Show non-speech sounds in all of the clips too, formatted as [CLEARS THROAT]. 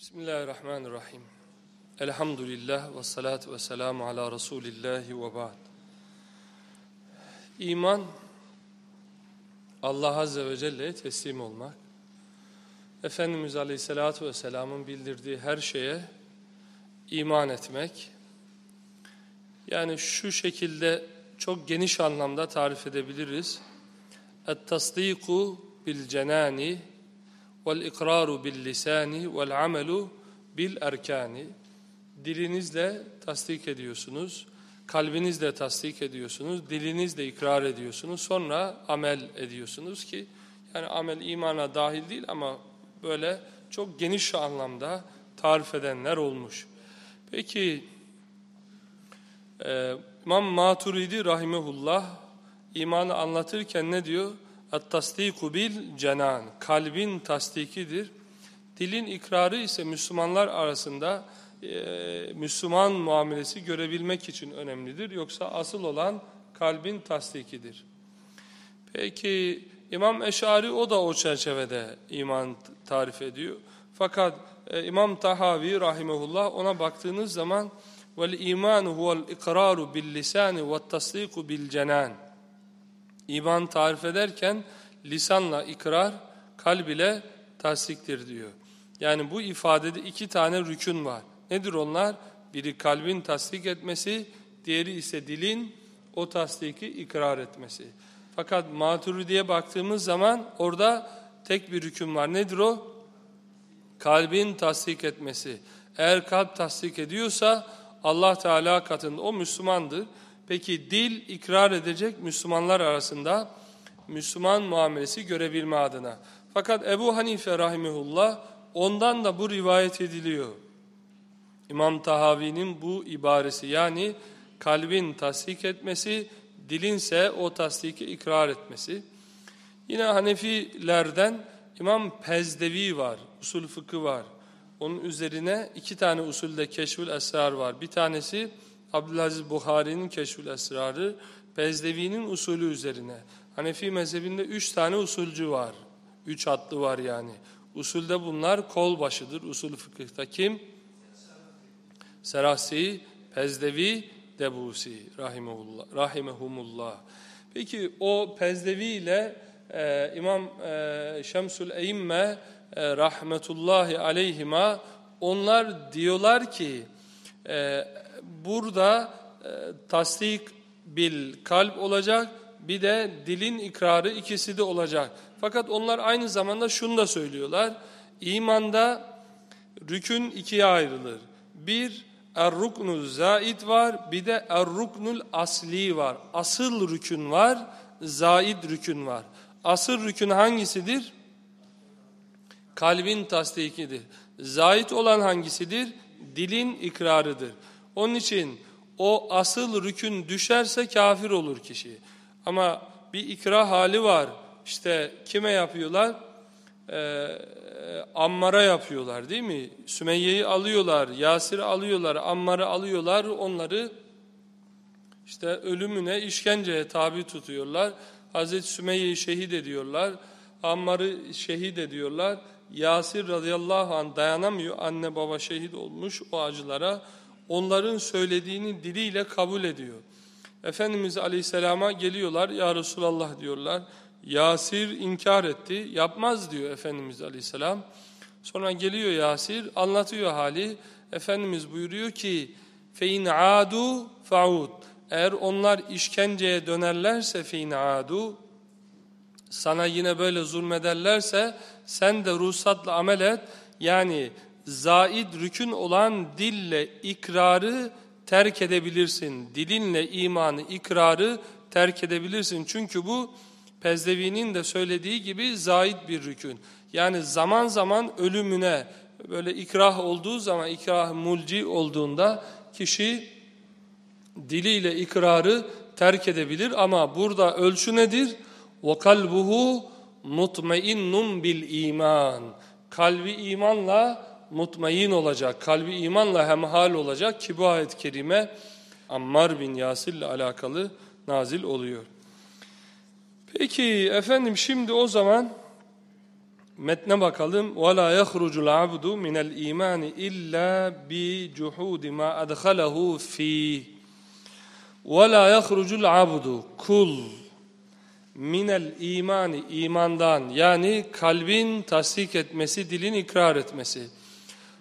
Bismillahirrahmanirrahim. Elhamdülillah ve salatu ve selamu ala Resulillahi ve ba'd. İman, Allah Azze ve Celle'ye teslim olmak. Efendimiz Aleyhisselatü Vesselam'ın bildirdiği her şeye iman etmek. Yani şu şekilde çok geniş anlamda tarif edebiliriz. Et-tasdiku bil cenani vel amelu bil erkani. Dilinizle tasdik ediyorsunuz, kalbinizle tasdik ediyorsunuz, dilinizle ikrar ediyorsunuz, sonra amel ediyorsunuz ki yani amel imana dahil değil ama böyle çok geniş anlamda tarif edenler olmuş. Peki e, İmam Maturidi rahimehullah imanı anlatırken ne diyor? At-tasdiku bil. Kalbin tasdikidir. Dilin ikrarı ise Müslümanlar arasında e, Müslüman muamelesi görebilmek için önemlidir. Yoksa asıl olan kalbin tasdikidir. Peki İmam Eşari o da o çerçevede iman tarif ediyor. Fakat e, İmam Tahavi rahimehullah ona baktığınız zaman vel imanu huvel ikraru bil lisani ve tasdiku bil cenan. İman tarif ederken lisanla ikrar, kalb ile tasdiktir diyor. Yani bu ifadede iki tane rükün var. Nedir onlar? Biri kalbin tasdik etmesi, diğeri ise dilin o tasdiki ikrar etmesi. Fakat Maturidi'ye baktığımız zaman orada tek bir hüküm var. Nedir o? Kalbin tasdik etmesi. Eğer kalp tasdik ediyorsa Allah Teala katında o Müslümandır. Peki dil ikrar edecek Müslümanlar arasında Müslüman muamelesi görebilme adına. Fakat Ebu Hanife rahimehullah ondan da bu rivayet ediliyor. İmam Tahavi'nin bu ibaresi yani kalbin tasdik etmesi, dilinse o tasdiki ikrar etmesi. Yine Hanefilerden İmam Pezdevi var, usul fıkı var. Onun üzerine iki tane usulde keşfül esrar var. Bir tanesi Abdülaziz Buhari'nin keşfül esrarı, Pezdevi'nin usulü üzerine. Hanefi mezhebinde üç tane usulcü var. Üç hatlı var yani. Usulde bunlar kol başıdır. Usul fıkıhta kim? Serasi, Pezdevi, Debusi rahimehullah, rahimehumullah. Peki o Pezdevi ile e, İmam e, Şemsül Eyyimme e, rahmetullahi aleyhima onlar diyorlar ki e, burada e, tasdik bil kalp olacak bir de dilin ikrarı ikisi de olacak. Fakat onlar aynı zamanda şunu da söylüyorlar. İmanda rükün ikiye ayrılır. Bir er-ruknul zaid var bir de er-ruknul asli var. Asıl rükün var, zaid rükün var. Asıl rükün hangisidir? Kalbin tasdikidir. Zait olan hangisidir? Dilin ikrarıdır. Onun için o asıl rükün düşerse kafir olur kişi. Ama bir ikra hali var. İşte kime yapıyorlar? Ee, Ammar'a yapıyorlar değil mi? Sümeyye'yi alıyorlar, Yasir'i alıyorlar, Ammar'ı alıyorlar. Onları işte ölümüne, işkenceye tabi tutuyorlar. Hazreti Sümeyye'yi şehit ediyorlar. Ammar'ı şehit ediyorlar. Yasir radıyallahu anh dayanamıyor. Anne baba şehit olmuş o acılara. Onların söylediğini diliyle kabul ediyor. Efendimiz aleyhisselama geliyorlar. Ya Resulallah diyorlar. Yasir inkar etti. Yapmaz diyor Efendimiz aleyhisselam. Sonra geliyor Yasir anlatıyor hali. Efendimiz buyuruyor ki fein adu faud. Eğer onlar işkenceye dönerlerse fein adu sana yine böyle zulmederlerse sen de ruhsatla amel et. Yani zaid rükün olan dille ikrarı terk edebilirsin. Dilinle imanı, ikrarı terk edebilirsin. Çünkü bu Pezdevi'nin de söylediği gibi zaid bir rükün. Yani zaman zaman ölümüne böyle ikrah olduğu zaman, ikrah mulci olduğunda kişi diliyle ikrarı terk edebilir. Ama burada ölçü nedir? وَقَلْبُهُ mutmainnun bil iman. Kalbi imanla mutmain olacak. Kalbi imanla hemhal olacak ki bu ayet-i kerime Ammar bin Yasir ile alakalı nazil oluyor. Peki efendim şimdi o zaman metne bakalım. وَلَا يَخْرُجُ الْعَبْدُ مِنَ الْا۪يمَانِ اِلَّا بِجُحُودِ مَا أَدْخَلَهُ ف۪يهِ وَلَا يَخْرُجُ الْعَبْدُ Kul minel imani imandan yani kalbin tasdik etmesi, dilin ikrar etmesi.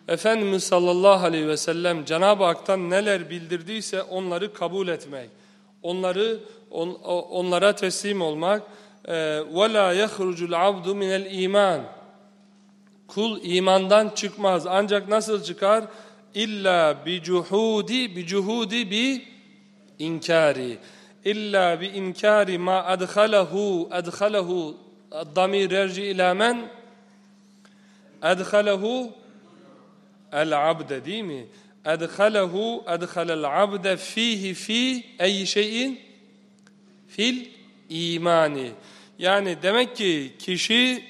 Efendimiz sallallahu aleyhi ve sellem Cenab-ı Hak'tan neler bildirdiyse onları kabul etmek, onları on, onlara teslim olmak. وَلَا يَخْرُجُ الْعَبْدُ مِنَ الْا۪يمَانِ Kul imandan çıkmaz. Ancak nasıl çıkar? İlla bi cuhudi bi cuhudi bi inkari. İlla bi inkari ma adhalahu adhalahu damir yerci ila men adhalahu el abde değil mi? Adhalahu adhalel abde fihi fi ey şeyin fil imani. Yani demek ki kişi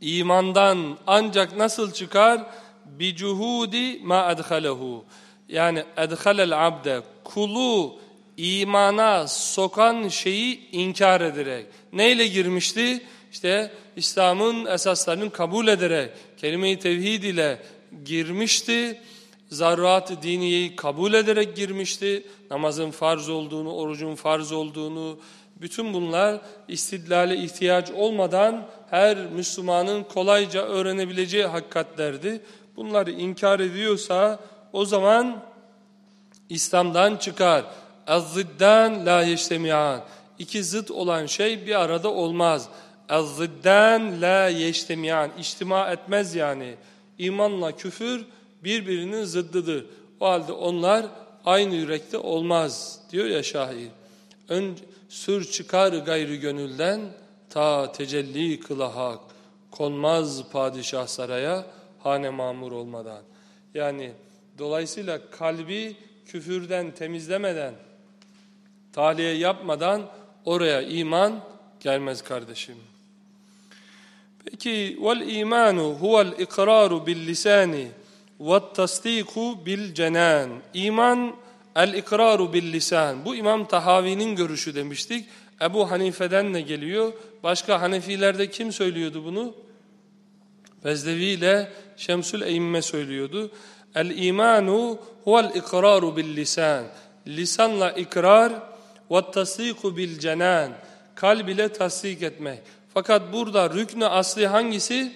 imandan ancak nasıl çıkar? Bi cuhudi ma adhalehu. Yani adhalel abde kulu imana sokan şeyi inkar ederek. Neyle girmişti? İşte İslam'ın esaslarını kabul ederek, kelime-i tevhid ile girmişti. Zarrat-ı diniyeyi kabul ederek girmişti. Namazın farz olduğunu, orucun farz olduğunu, bütün bunlar istidlale ihtiyaç olmadan her Müslümanın kolayca öğrenebileceği hakikatlerdi. Bunları inkar ediyorsa o zaman İslam'dan çıkar. اَزِّدَّانْ la yeştemiyan. İki zıt olan şey bir arada olmaz. اَزِّدَّانْ la yeştemiyan. İçtima etmez yani. İmanla küfür birbirinin zıddıdır. O halde onlar aynı yürekte olmaz diyor ya şair. Önce Sür çıkar gayrı gönülden, ta tecelli kıla hak. Konmaz padişah saraya, hane mamur olmadan. Yani dolayısıyla kalbi küfürden temizlemeden, tahliye yapmadan oraya iman gelmez kardeşim. Peki vel imanu huvel ikraru bil lisani ve tasdiku bil cenan. İman El-ikraru bil lisan. Bu İmam Tahavi'nin görüşü demiştik. Ebu Hanife'den de geliyor. Başka Hanefilerde kim söylüyordu bunu? Bezdevi ile Şemsül Eymme söylüyordu. El-imanu huvel ikraru bil lisan. Lisanla ikrar ve tasdiku bil cenan. Kalb ile tasdik etmek. Fakat burada rüknü asli hangisi?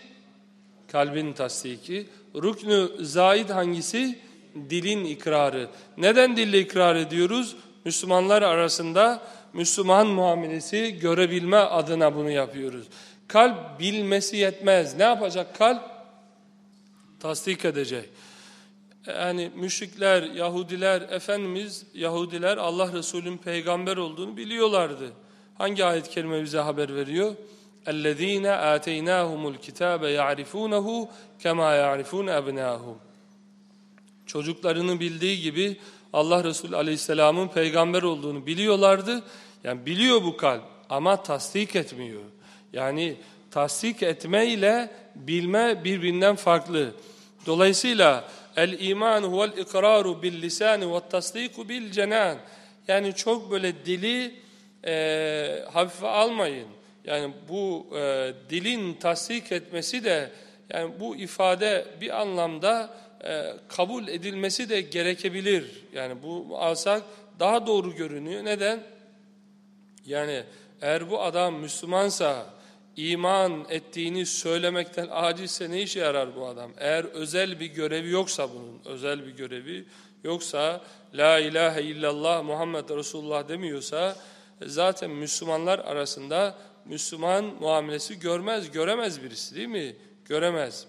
Kalbin tasdiki. Rüknü zaid hangisi? dilin ikrarı. Neden dille ikrar ediyoruz? Müslümanlar arasında Müslüman muamelesi görebilme adına bunu yapıyoruz. Kalp bilmesi yetmez. Ne yapacak kalp? Tasdik edecek. Yani müşrikler, Yahudiler, Efendimiz Yahudiler Allah Resulü'nün peygamber olduğunu biliyorlardı. Hangi ayet kelime bize haber veriyor? اَلَّذ۪ينَ آتَيْنَاهُمُ الْكِتَابَ يَعْرِفُونَهُ كَمَا يَعْرِفُونَ أَبْنَاهُمْ Çocuklarını bildiği gibi Allah Resulü Aleyhisselam'ın peygamber olduğunu biliyorlardı. Yani biliyor bu kalp ama tasdik etmiyor. Yani tasdik etme ile bilme birbirinden farklı. Dolayısıyla el iman huvel ikraru bil lisan ve tasdiku bil cenan. Yani çok böyle dili e, hafife almayın. Yani bu e, dilin tasdik etmesi de yani bu ifade bir anlamda e, kabul edilmesi de gerekebilir. Yani bu alsak daha doğru görünüyor. Neden? Yani eğer bu adam Müslümansa, iman ettiğini söylemekten acizse ne işe yarar bu adam? Eğer özel bir görevi yoksa bunun, özel bir görevi yoksa, La ilahe illallah Muhammed Resulullah demiyorsa, zaten Müslümanlar arasında Müslüman muamelesi görmez, göremez birisi değil mi? Göremez.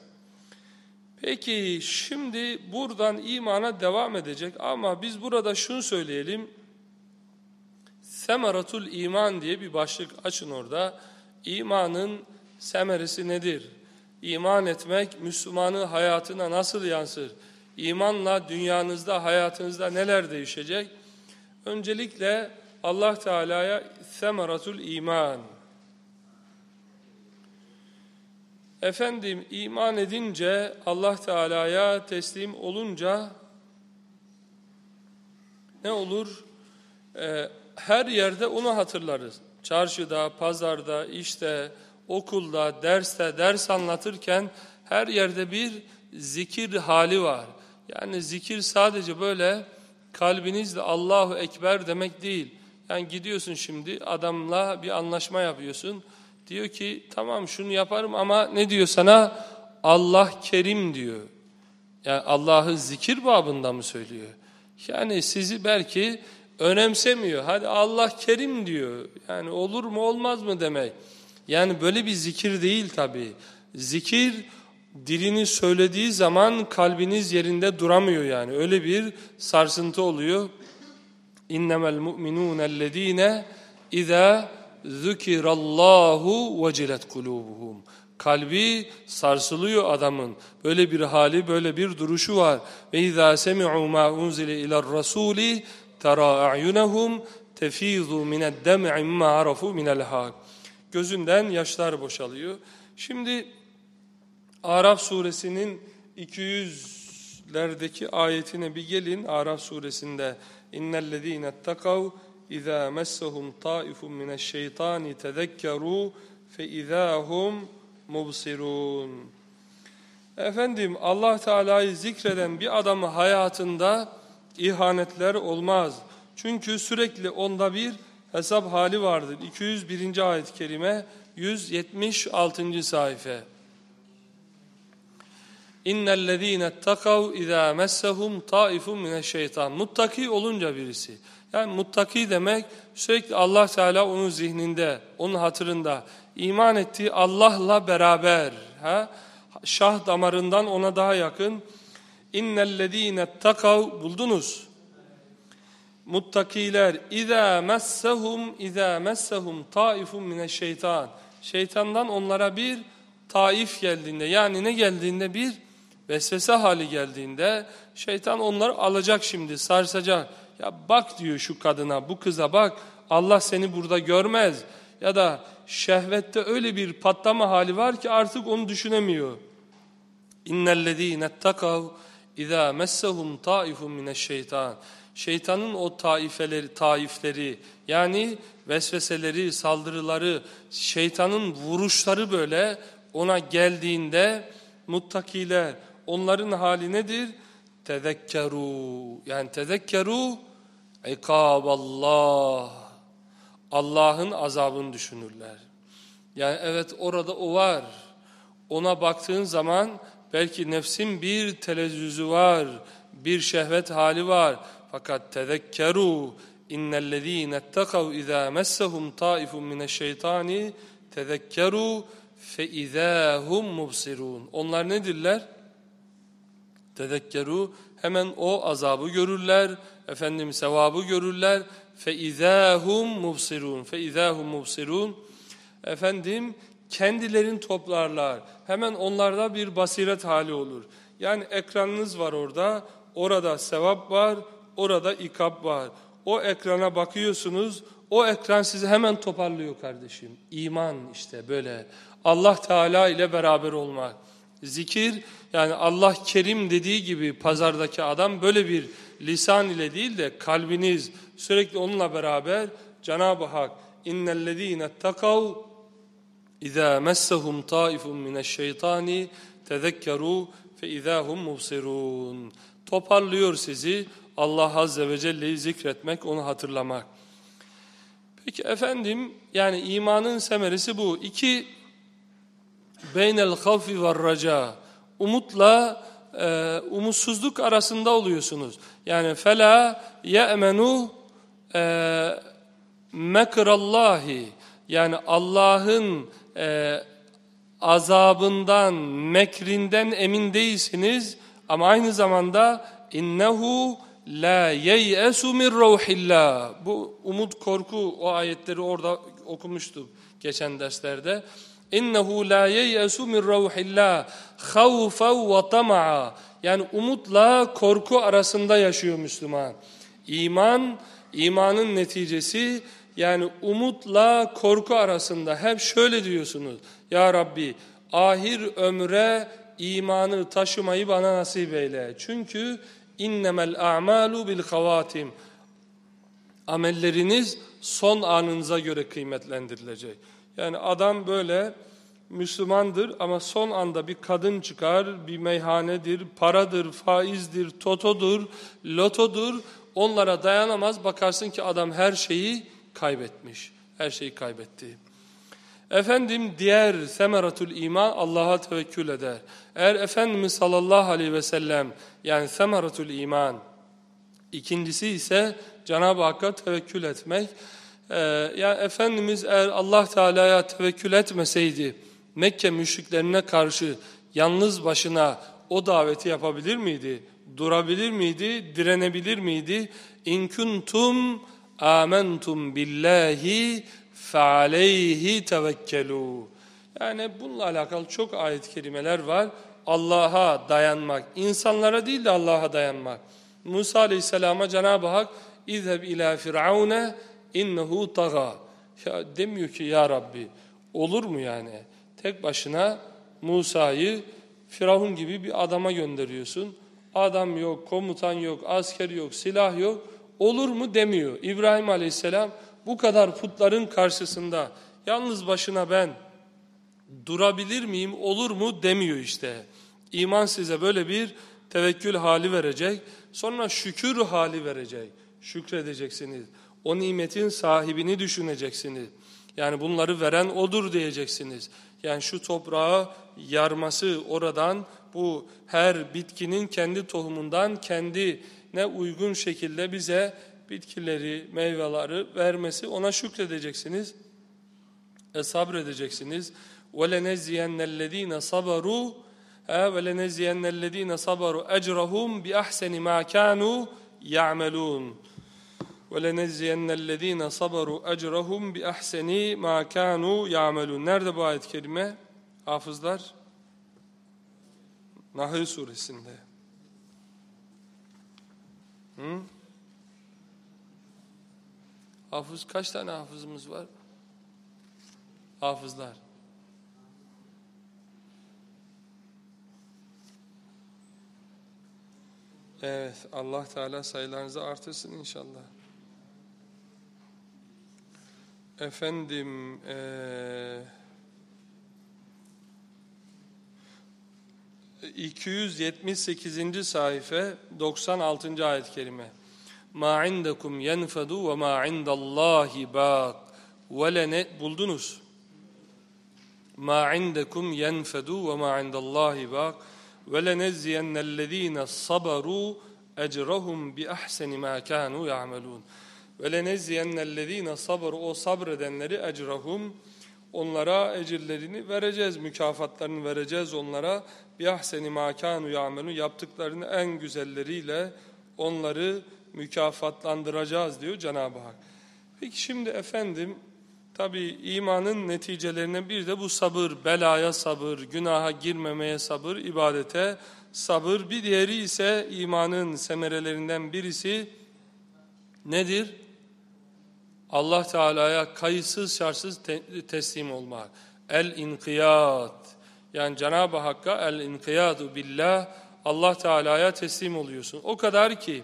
Peki şimdi buradan imana devam edecek ama biz burada şunu söyleyelim. Semeratul iman diye bir başlık açın orada. İmanın semeresi nedir? İman etmek Müslümanın hayatına nasıl yansır? İmanla dünyanızda, hayatınızda neler değişecek? Öncelikle Allah Teala'ya semeratul iman Efendim iman edince Allah Teala'ya teslim olunca ne olur? Ee, her yerde onu hatırlarız. Çarşıda, pazarda, işte okulda, derste, ders anlatırken her yerde bir zikir hali var. Yani zikir sadece böyle kalbinizle Allahu Ekber demek değil. Yani gidiyorsun şimdi adamla bir anlaşma yapıyorsun. Diyor ki tamam şunu yaparım ama ne diyor sana? Allah Kerim diyor. Yani Allah'ı zikir babında mı söylüyor? Yani sizi belki önemsemiyor. Hadi Allah Kerim diyor. Yani olur mu olmaz mı demek. Yani böyle bir zikir değil tabi. Zikir dilini söylediği zaman kalbiniz yerinde duramıyor yani. Öyle bir sarsıntı oluyor. İnnemel mu'minûnellezîne izâ zükirallahu vecilet kulubuhum. Kalbi sarsılıyor adamın. Böyle bir hali, böyle bir duruşu var. Ve izâ semi'û mâ unzile iler rasûli terâ a'yunehum tefîzû mined-dem'i mimâ arafû minel hâk. Gözünden yaşlar boşalıyor. Şimdi Araf suresinin 200'lerdeki ayetine bir gelin. Araf suresinde innellezîne ettekav izâ messehum taifun mineşşeytani tezekkerû fe izâhum mubsirûn. Efendim Allah Teala'yı zikreden bir adamı hayatında ihanetler olmaz. Çünkü sürekli onda bir hesap hali vardır. 201. ayet-i kerime 176. sayfa. İnnellezîne ettekav izâ messehum taifun mineşşeytan. Muttaki olunca birisi. Yani muttaki demek sürekli Allah Teala onun zihninde, onun hatırında iman ettiği Allah'la beraber. Ha? Şah damarından ona daha yakın. İnnellezîne ettekav buldunuz. Muttakiler izâ messehum izâ messehum taifun mineşşeytan. Şeytandan onlara bir taif geldiğinde yani ne geldiğinde bir vesvese hali geldiğinde şeytan onları alacak şimdi sarsacak. Ya bak diyor şu kadına bu kıza bak Allah seni burada görmez. Ya da şehvette öyle bir patlama hali var ki artık onu düşünemiyor. İnnellezîne ettekav izâ messehum taifun mineşşeytan. Şeytanın o taifeleri, taifleri yani vesveseleri, saldırıları, şeytanın vuruşları böyle ona geldiğinde muttakiler onların hali nedir? Tezekkeru. Yani tezekkeru ikaballah. Allah'ın azabını düşünürler. Yani evet orada o var. Ona baktığın zaman belki nefsin bir telezzüzü var, bir şehvet hali var. Fakat tezekkeru innellezîne ettekav izâ messehum taifun mineşşeytani tezekkeru fe izâhum mubsirûn. Onlar nedirler? Tezekkeru hemen o azabı görürler, efendim sevabı görürler. Fe izahum mubsirun. Fe izahum mubsirun. Efendim kendilerini toplarlar. Hemen onlarda bir basiret hali olur. Yani ekranınız var orada. Orada sevap var, orada ikap var. O ekrana bakıyorsunuz. O ekran sizi hemen toparlıyor kardeşim. İman işte böyle. Allah Teala ile beraber olmak. Zikir yani Allah Kerim dediği gibi pazardaki adam böyle bir lisan ile değil de kalbiniz sürekli onunla beraber Cenab-ı Hak innellezîne ettekav izâ messehum taifun mineşşeytani tezekkerû fe izâhum mubsirûn. Toparlıyor sizi Allah Azze ve Celle'yi zikretmek, onu hatırlamak. Peki efendim yani imanın semeresi bu. İki beynel havfi ve raca umutla e, umutsuzluk arasında oluyorsunuz. Yani fela ye'menu e, mekrallahi yani Allah'ın e, azabından, mekrinden emin değilsiniz ama aynı zamanda innehu la yeyesu min ruhillah. Bu umut korku o ayetleri orada okumuştuk geçen derslerde. İnnehu la yeyesu min ruhillah havfen ve tama'a. Yani umutla korku arasında yaşıyor Müslüman. İman, imanın neticesi yani umutla korku arasında hep şöyle diyorsunuz. Ya Rabbi ahir ömre imanı taşımayı bana nasip eyle. Çünkü innemel a'malu bil havatim. Amelleriniz son anınıza göre kıymetlendirilecek. Yani adam böyle Müslümandır ama son anda bir kadın çıkar, bir meyhanedir, paradır, faizdir, totodur, lotodur. Onlara dayanamaz. Bakarsın ki adam her şeyi kaybetmiş. Her şeyi kaybetti. Efendim diğer semeratul iman Allah'a tevekkül eder. Eğer Efendimiz sallallahu aleyhi ve sellem yani semeratul iman ikincisi ise Cenab-ı Hakk'a tevekkül etmek. Ee, ya Efendimiz eğer Allah Teala'ya tevekkül etmeseydi Mekke müşriklerine karşı yalnız başına o daveti yapabilir miydi? Durabilir miydi? Direnebilir miydi? İn kuntum amentum billahi fealeyhi tevekkelu. Yani bununla alakalı çok ayet kelimeler var. Allah'a dayanmak, insanlara değil de Allah'a dayanmak. Musa Aleyhisselam'a Cenab-ı Hak İzheb ila firavune innehu taga. Ya demiyor ki ya Rabbi olur mu yani? Tek başına Musa'yı Firavun gibi bir adama gönderiyorsun. Adam yok, komutan yok, asker yok, silah yok. Olur mu demiyor. İbrahim Aleyhisselam bu kadar putların karşısında yalnız başına ben durabilir miyim olur mu demiyor işte. İman size böyle bir tevekkül hali verecek. Sonra şükür hali verecek. Şükredeceksiniz o nimetin sahibini düşüneceksiniz. Yani bunları veren odur diyeceksiniz. Yani şu toprağı yarması oradan bu her bitkinin kendi tohumundan kendine uygun şekilde bize bitkileri, meyveleri vermesi ona şükredeceksiniz. E sabredeceksiniz. وَلَنَزِّيَنَّ الَّذ۪ينَ صَبَرُوا وَلَنَزِّيَنَّ الَّذ۪ينَ صَبَرُوا اَجْرَهُمْ بِأَحْسَنِ مَا كَانُوا يَعْمَلُونَ وَلَنَزِّيَنَّ الَّذ۪ينَ صَبَرُوا اَجْرَهُمْ بِأَحْسَن۪ي مَا كَانُوا يَعْمَلُونَ Nerede bu ayet-i kerime? Hafızlar? Nahl suresinde. Hı? Hafız kaç tane hafızımız var? Hafızlar. Evet, Allah Teala sayılarınızı artırsın inşallah. Efendim, ee, 278. sayfa 96. ayet-i kerime. Ma indekum yenfedu ve ma indallahi baq. Velene buldunuz. Ma indekum yenfedu ve ma indallahi baq. Veleneziyennellezine sabaru ecrahum bi ahseni ma kanu ya'melun. Veleneziyennellezine sabaru o sabredenleri ecrahum onlara ecirlerini vereceğiz, mükafatlarını vereceğiz onlara. Bi ahseni ma kanu ya'melun yaptıklarını en güzelleriyle onları mükafatlandıracağız diyor Cenab-ı Hak. Peki şimdi efendim tabi imanın neticelerinden bir de bu sabır, belaya sabır, günaha girmemeye sabır, ibadete sabır. Bir diğeri ise imanın semerelerinden birisi nedir? Allah Teala'ya kayıtsız şartsız te teslim olmak. El inkiyat. Yani Cenab-ı Hakk'a el inkiyadu billah. Allah Teala'ya teslim oluyorsun. O kadar ki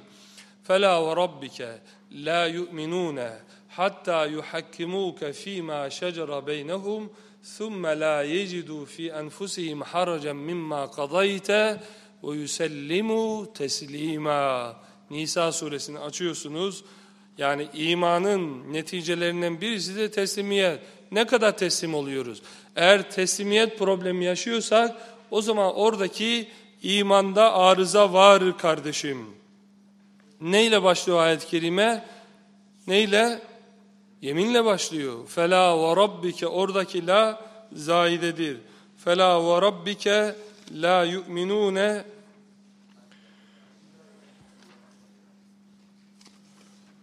fela ve rabbike la yu'minune hatta yuhakkimuke fima şecere beynehum thumme la yecidu fi enfusihim haracen mimma kadayte ve yusellimu. Nisa suresini açıyorsunuz. Yani imanın neticelerinden birisi de teslimiyet. Ne kadar teslim oluyoruz? Eğer teslimiyet problemi yaşıyorsak o zaman oradaki imanda arıza var kardeşim. Neyle başlıyor ayet-i kerime? Neyle? Yeminle başlıyor. Fela ve rabbike oradaki la zaidedir. Fela ve rabbike la yu'minune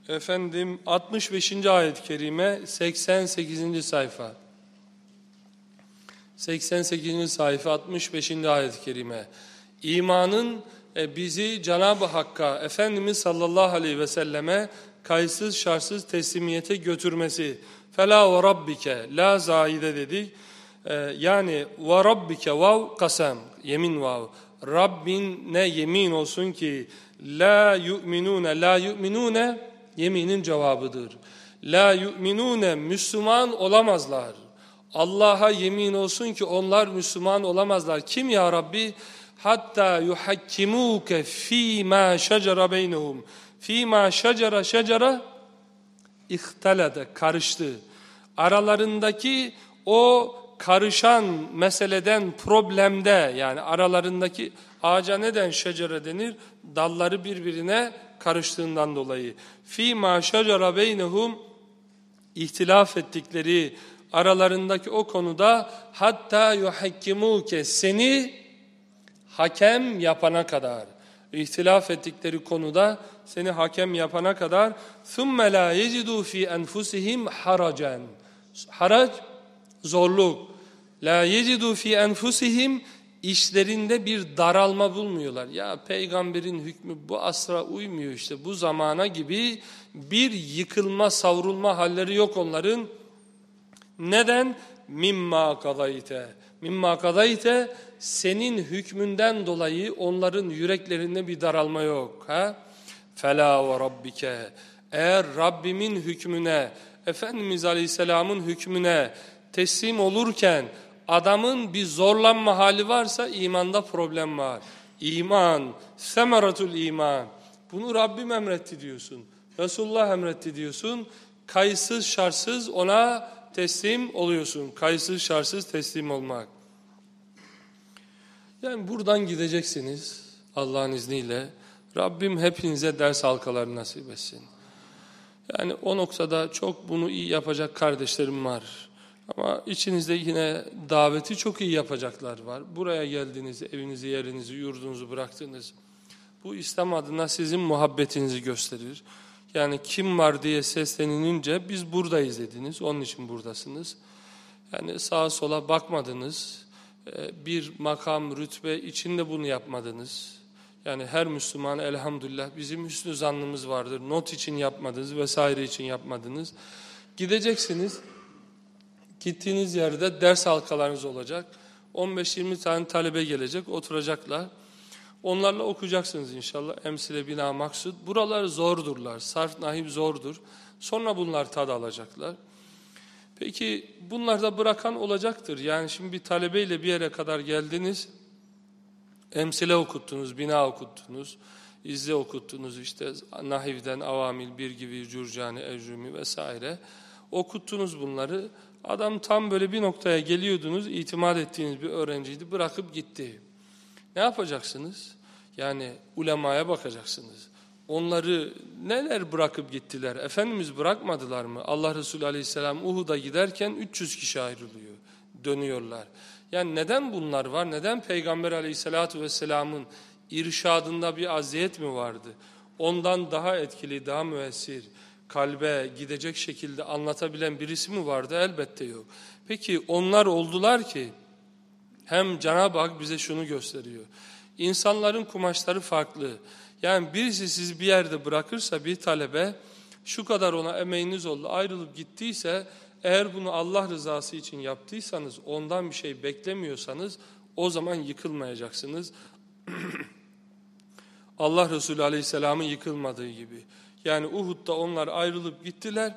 Efendim 65. ayet-i kerime 88. sayfa. 88. sayfa 65. ayet-i kerime. İmanın e, bizi Cenab-ı Hakk'a, Efendimiz sallallahu aleyhi ve selleme kayıtsız şartsız teslimiyete götürmesi. Fela ve rabbike, la zaide dedik. E, yani ve rabbike vav kasem, yemin vav. Rabbin ne yemin olsun ki la yu'minune, la yu'minune yeminin cevabıdır. La yu'minune, Müslüman olamazlar. Allah'a yemin olsun ki onlar Müslüman olamazlar. Kim ya Rabbi? Hatta yuhakkimuke fi ma şecere beynehum. Fi ma şecere şecere ihtelede karıştı. Aralarındaki o karışan meseleden problemde yani aralarındaki ağaca neden şecere denir? Dalları birbirine karıştığından dolayı. Fi ma şecere beynehum ihtilaf ettikleri aralarındaki o konuda hatta yuhakkimuke seni hakem yapana kadar ihtilaf ettikleri konuda seni hakem yapana kadar ثُمَّ لَا يَجِدُوا فِي أَنْفُسِهِمْ حَرَجًا Harac, zorluk. لَا يَجِدُوا فِي أَنْفُسِهِمْ işlerinde bir daralma bulmuyorlar. Ya peygamberin hükmü bu asra uymuyor işte bu zamana gibi bir yıkılma savrulma halleri yok onların. Neden? Mimma kadayte. Mimma kadayte senin hükmünden dolayı onların yüreklerinde bir daralma yok. Ha? Fela ve rabbike. Eğer Rabbimin hükmüne, Efendimiz Aleyhisselam'ın hükmüne teslim olurken adamın bir zorlanma hali varsa imanda problem var. İman, semeratul iman. Bunu Rabbim emretti diyorsun. Resulullah emretti diyorsun. Kayıtsız şartsız ona teslim oluyorsun. Kayıtsız şartsız teslim olmak. Yani buradan gideceksiniz Allah'ın izniyle. Rabbim hepinize ders halkaları nasip etsin. Yani o noktada çok bunu iyi yapacak kardeşlerim var. Ama içinizde yine daveti çok iyi yapacaklar var. Buraya geldiniz, evinizi, yerinizi, yurdunuzu bıraktınız. Bu İslam adına sizin muhabbetinizi gösterir. Yani kim var diye seslenilince biz buradayız dediniz. Onun için buradasınız. Yani sağa sola bakmadınız. Ee, bir makam, rütbe içinde bunu yapmadınız. Yani her Müslüman elhamdülillah bizim hüsnü zannımız vardır. Not için yapmadınız vesaire için yapmadınız. Gideceksiniz. Gittiğiniz yerde ders halkalarınız olacak. 15-20 tane talebe gelecek, oturacaklar. Onlarla okuyacaksınız inşallah. Emsile bina maksud. Buralar zordurlar. Sarf nahib zordur. Sonra bunlar tad alacaklar. Peki bunlarda bırakan olacaktır. Yani şimdi bir talebeyle bir yere kadar geldiniz. Emsile okuttunuz, bina okuttunuz, izle okuttunuz işte Nahiv'den Avamil, bir gibi Cürcani, Ecrumi vesaire. Okuttunuz bunları. Adam tam böyle bir noktaya geliyordunuz, itimat ettiğiniz bir öğrenciydi, bırakıp gitti. Ne yapacaksınız? Yani ulemaya bakacaksınız. Onları neler bırakıp gittiler? Efendimiz bırakmadılar mı? Allah Resulü Aleyhisselam Uhud'a giderken 300 kişi ayrılıyor, dönüyorlar. Yani neden bunlar var? Neden Peygamber Aleyhisselatü Vesselam'ın irşadında bir aziyet mi vardı? Ondan daha etkili, daha müessir, kalbe gidecek şekilde anlatabilen birisi mi vardı? Elbette yok. Peki onlar oldular ki hem Cenab-ı Hak bize şunu gösteriyor. İnsanların kumaşları farklı. Yani birisi sizi bir yerde bırakırsa bir talebe şu kadar ona emeğiniz oldu ayrılıp gittiyse eğer bunu Allah rızası için yaptıysanız ondan bir şey beklemiyorsanız o zaman yıkılmayacaksınız. [CLEARS THROAT] Allah Resulü Aleyhisselam'ın yıkılmadığı gibi. Yani Uhud'da onlar ayrılıp gittiler.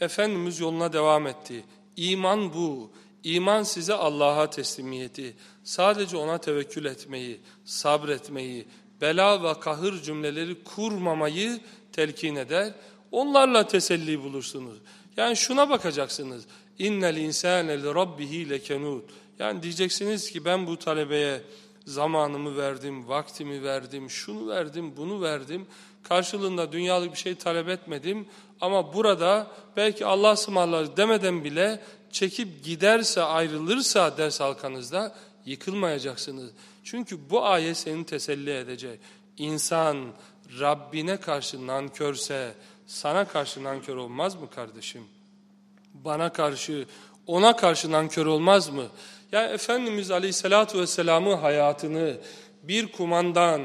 Efendimiz yoluna devam etti. İman bu. İman size Allah'a teslimiyeti, sadece ona tevekkül etmeyi, sabretmeyi, bela ve kahır cümleleri kurmamayı telkin eder. Onlarla teselli bulursunuz. Yani şuna bakacaksınız. İnnel insane li rabbihi lekenut. Yani diyeceksiniz ki ben bu talebeye zamanımı verdim, vaktimi verdim, şunu verdim, bunu verdim. Karşılığında dünyalık bir şey talep etmedim. Ama burada belki Allah ısmarlar demeden bile çekip giderse, ayrılırsa ders halkanızda yıkılmayacaksınız. Çünkü bu ayet seni teselli edecek. İnsan Rabbine karşı nankörse sana karşı nankör olmaz mı kardeşim? Bana karşı, ona karşı nankör olmaz mı? Ya Efendimiz Aleyhisselatü Vesselam'ın hayatını bir kumandan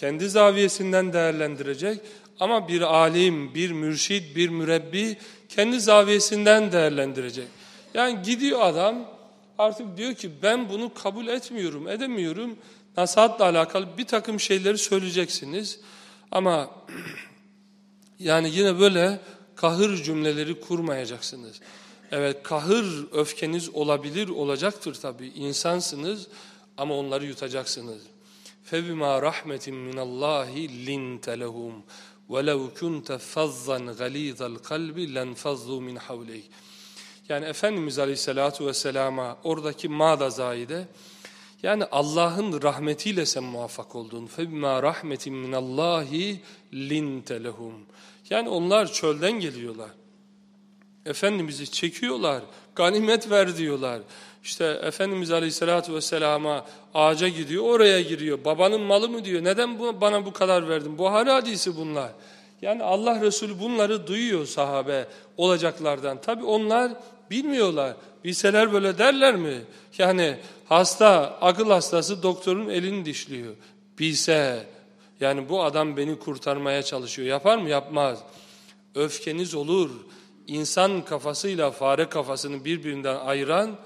kendi zaviyesinden değerlendirecek ama bir alim, bir mürşid, bir mürebbi kendi zaviyesinden değerlendirecek. Yani gidiyor adam artık diyor ki ben bunu kabul etmiyorum, edemiyorum. Nasihatla alakalı bir takım şeyleri söyleyeceksiniz. Ama [CLEARS THROAT] yani yine böyle kahır cümleleri kurmayacaksınız. Evet kahır öfkeniz olabilir olacaktır tabi insansınız ama onları yutacaksınız. فَبِمَا رَحْمَةٍ مِنَ اللّٰهِ لِنْتَ لَهُمْ وَلَوْ كُنْتَ فَظًّا غَلِيظَ الْقَلْبِ لَنْفَضُّوا مِنْ حَوْلِكَ Yani Efendimiz Aleyhisselatü Vesselam'a oradaki mada zaide yani Allah'ın rahmetiyle sen muvaffak oldun. فَبِمَا رَحْمَةٍ مِنَ اللّٰهِ لِنْتَ لَهُمْ Yani onlar çölden geliyorlar. Efendimiz'i çekiyorlar, ganimet ver diyorlar. İşte Efendimiz Aleyhisselatü Vesselam'a ağaca gidiyor, oraya giriyor. Babanın malı mı diyor, neden bu, bana bu kadar verdin? Buhari hadisi bunlar. Yani Allah Resulü bunları duyuyor sahabe olacaklardan. Tabi onlar bilmiyorlar. Bilseler böyle derler mi? Yani hasta, akıl hastası doktorun elini dişliyor. Bilse, yani bu adam beni kurtarmaya çalışıyor. Yapar mı? Yapmaz. Öfkeniz olur. İnsan kafasıyla fare kafasını birbirinden ayıran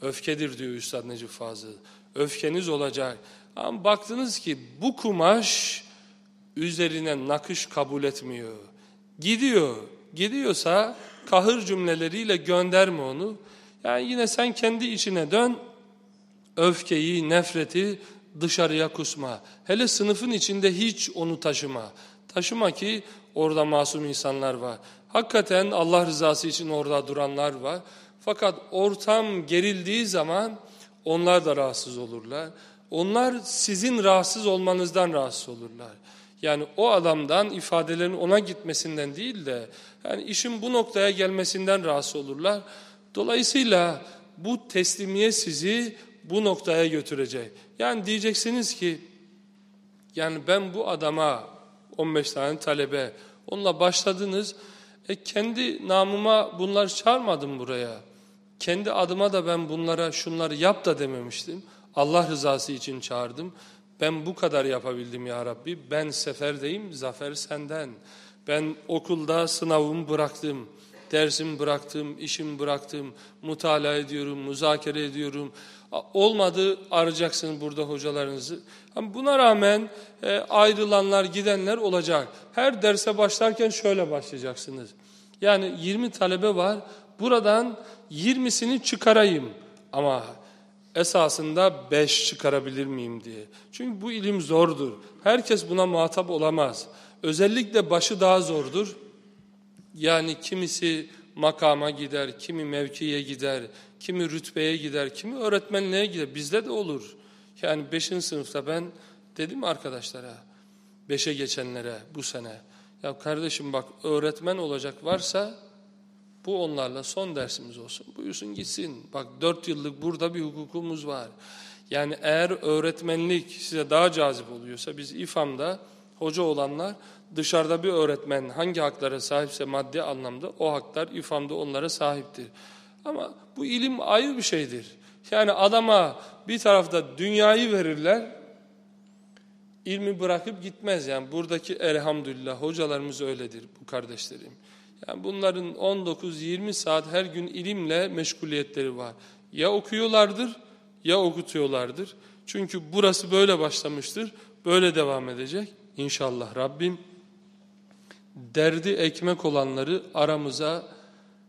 öfkedir diyor Üstad Necip Fazıl. Öfkeniz olacak. Ama baktınız ki bu kumaş üzerine nakış kabul etmiyor. Gidiyor. Gidiyorsa kahır cümleleriyle gönderme onu. Yani yine sen kendi içine dön. Öfkeyi, nefreti dışarıya kusma. Hele sınıfın içinde hiç onu taşıma. Taşıma ki orada masum insanlar var. Hakikaten Allah rızası için orada duranlar var. Fakat ortam gerildiği zaman onlar da rahatsız olurlar. Onlar sizin rahatsız olmanızdan rahatsız olurlar. Yani o adamdan ifadelerin ona gitmesinden değil de yani işin bu noktaya gelmesinden rahatsız olurlar. Dolayısıyla bu teslimiye sizi bu noktaya götürecek. Yani diyeceksiniz ki yani ben bu adama 15 tane talebe onunla başladınız. E kendi namıma bunlar çağırmadım buraya. Kendi adıma da ben bunlara şunları yap da dememiştim. Allah rızası için çağırdım. Ben bu kadar yapabildim ya Rabbi. Ben seferdeyim, zafer senden. Ben okulda sınavımı bıraktım. Dersimi bıraktım, işimi bıraktım. Mutala ediyorum, müzakere ediyorum. Olmadı arayacaksın burada hocalarınızı. Buna rağmen e, ayrılanlar, gidenler olacak. Her derse başlarken şöyle başlayacaksınız. Yani 20 talebe var. Buradan 20'sini çıkarayım ama esasında 5 çıkarabilir miyim diye. Çünkü bu ilim zordur. Herkes buna muhatap olamaz. Özellikle başı daha zordur. Yani kimisi makama gider, kimi mevkiye gider, kimi rütbeye gider, kimi öğretmenliğe gider. Bizde de olur. Yani 5. sınıfta ben dedim arkadaşlara, 5'e geçenlere bu sene, ya kardeşim bak öğretmen olacak varsa bu onlarla son dersimiz olsun. Buyursun gitsin. Bak dört yıllık burada bir hukukumuz var. Yani eğer öğretmenlik size daha cazip oluyorsa biz İFAM'da hoca olanlar dışarıda bir öğretmen hangi haklara sahipse maddi anlamda o haklar İFAM'da onlara sahiptir. Ama bu ilim ayrı bir şeydir. Yani adama bir tarafta dünyayı verirler, ilmi bırakıp gitmez. Yani buradaki elhamdülillah hocalarımız öyledir bu kardeşlerim. Yani bunların 19-20 saat her gün ilimle meşguliyetleri var. Ya okuyorlardır ya okutuyorlardır. Çünkü burası böyle başlamıştır, böyle devam edecek. İnşallah Rabbim derdi ekmek olanları aramıza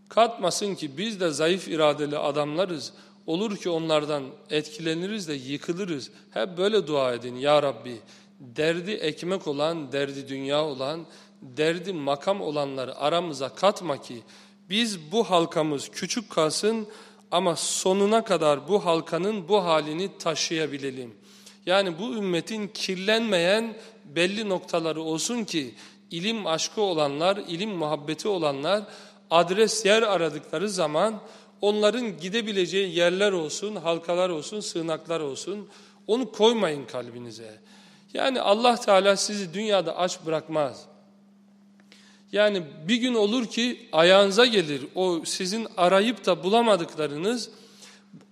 katmasın ki biz de zayıf iradeli adamlarız. Olur ki onlardan etkileniriz de yıkılırız. Hep böyle dua edin ya Rabbi. Derdi ekmek olan, derdi dünya olan, derdi makam olanları aramıza katma ki biz bu halkamız küçük kalsın ama sonuna kadar bu halkanın bu halini taşıyabilelim. Yani bu ümmetin kirlenmeyen belli noktaları olsun ki ilim aşkı olanlar, ilim muhabbeti olanlar adres yer aradıkları zaman onların gidebileceği yerler olsun, halkalar olsun, sığınaklar olsun. Onu koymayın kalbinize. Yani Allah Teala sizi dünyada aç bırakmaz. Yani bir gün olur ki ayağınıza gelir o sizin arayıp da bulamadıklarınız,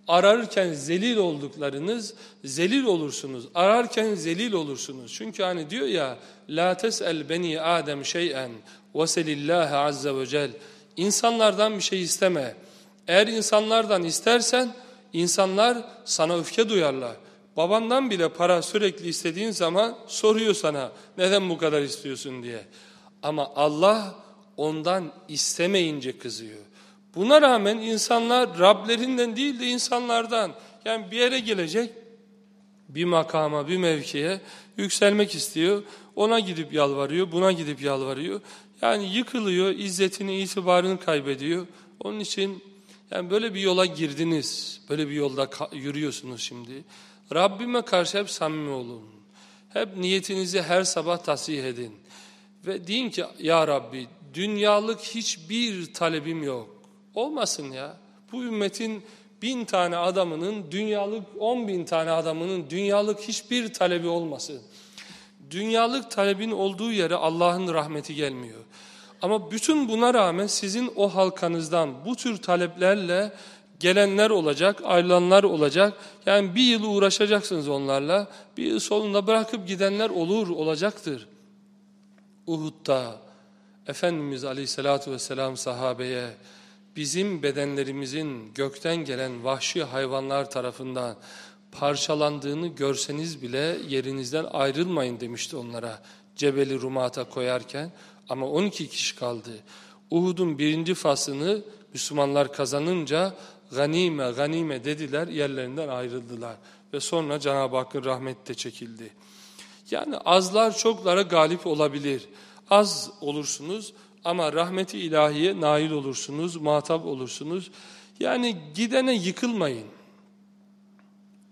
ararken zelil olduklarınız, zelil olursunuz. Ararken zelil olursunuz. Çünkü hani diyor ya, la tes'el beni Adem şey'en veselillâhe azze ve cel. İnsanlardan bir şey isteme. Eğer insanlardan istersen, insanlar sana öfke duyarlar. Babandan bile para sürekli istediğin zaman soruyor sana neden bu kadar istiyorsun diye. Ama Allah ondan istemeyince kızıyor. Buna rağmen insanlar Rablerinden değil de insanlardan yani bir yere gelecek bir makama, bir mevkiye yükselmek istiyor. Ona gidip yalvarıyor, buna gidip yalvarıyor. Yani yıkılıyor, izzetini, itibarını kaybediyor. Onun için yani böyle bir yola girdiniz, böyle bir yolda yürüyorsunuz şimdi. Rabbime karşı hep samimi olun. Hep niyetinizi her sabah tasih edin. Ve deyin ki ya Rabbi dünyalık hiçbir talebim yok. Olmasın ya. Bu ümmetin bin tane adamının dünyalık on bin tane adamının dünyalık hiçbir talebi olmasın. Dünyalık talebin olduğu yere Allah'ın rahmeti gelmiyor. Ama bütün buna rağmen sizin o halkanızdan bu tür taleplerle gelenler olacak, ayrılanlar olacak. Yani bir yıl uğraşacaksınız onlarla. Bir yıl sonunda bırakıp gidenler olur, olacaktır. Uhud'da Efendimiz Aleyhisselatü Vesselam sahabeye bizim bedenlerimizin gökten gelen vahşi hayvanlar tarafından parçalandığını görseniz bile yerinizden ayrılmayın demişti onlara. Cebeli Rumat'a koyarken ama 12 kişi kaldı. Uhud'un birinci faslını Müslümanlar kazanınca ganime ganime dediler yerlerinden ayrıldılar. Ve sonra Cenab-ı Hakk'ın rahmeti de çekildi. Yani azlar çoklara galip olabilir. Az olursunuz ama rahmeti ilahiye nail olursunuz, muhatap olursunuz. Yani gidene yıkılmayın.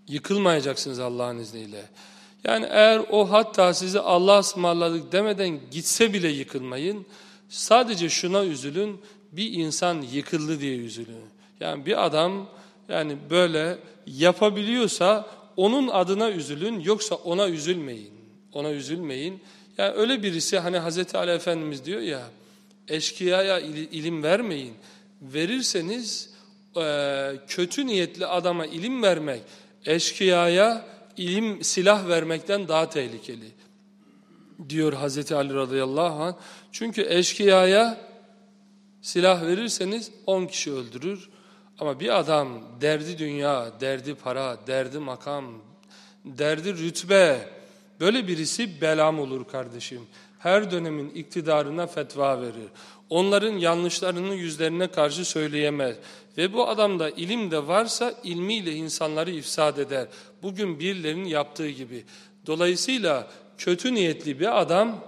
Yıkılmayacaksınız Allah'ın izniyle. Yani eğer o hatta sizi Allah'a ısmarladık demeden gitse bile yıkılmayın. Sadece şuna üzülün, bir insan yıkıldı diye üzülün. Yani bir adam yani böyle yapabiliyorsa onun adına üzülün yoksa ona üzülmeyin. Ona üzülmeyin. Yani öyle birisi hani Hazreti Ali Efendimiz diyor ya eşkıyaya ilim vermeyin. Verirseniz e, kötü niyetli adama ilim vermek eşkıyaya ilim silah vermekten daha tehlikeli diyor Hazreti Ali radıyallahu anh. Çünkü eşkıyaya silah verirseniz 10 kişi öldürür. Ama bir adam derdi dünya, derdi para, derdi makam, derdi rütbe böyle birisi belam olur kardeşim. Her dönemin iktidarına fetva verir. Onların yanlışlarını yüzlerine karşı söyleyemez. Ve bu adamda ilim de varsa ilmiyle insanları ifsad eder. Bugün birilerinin yaptığı gibi. Dolayısıyla kötü niyetli bir adam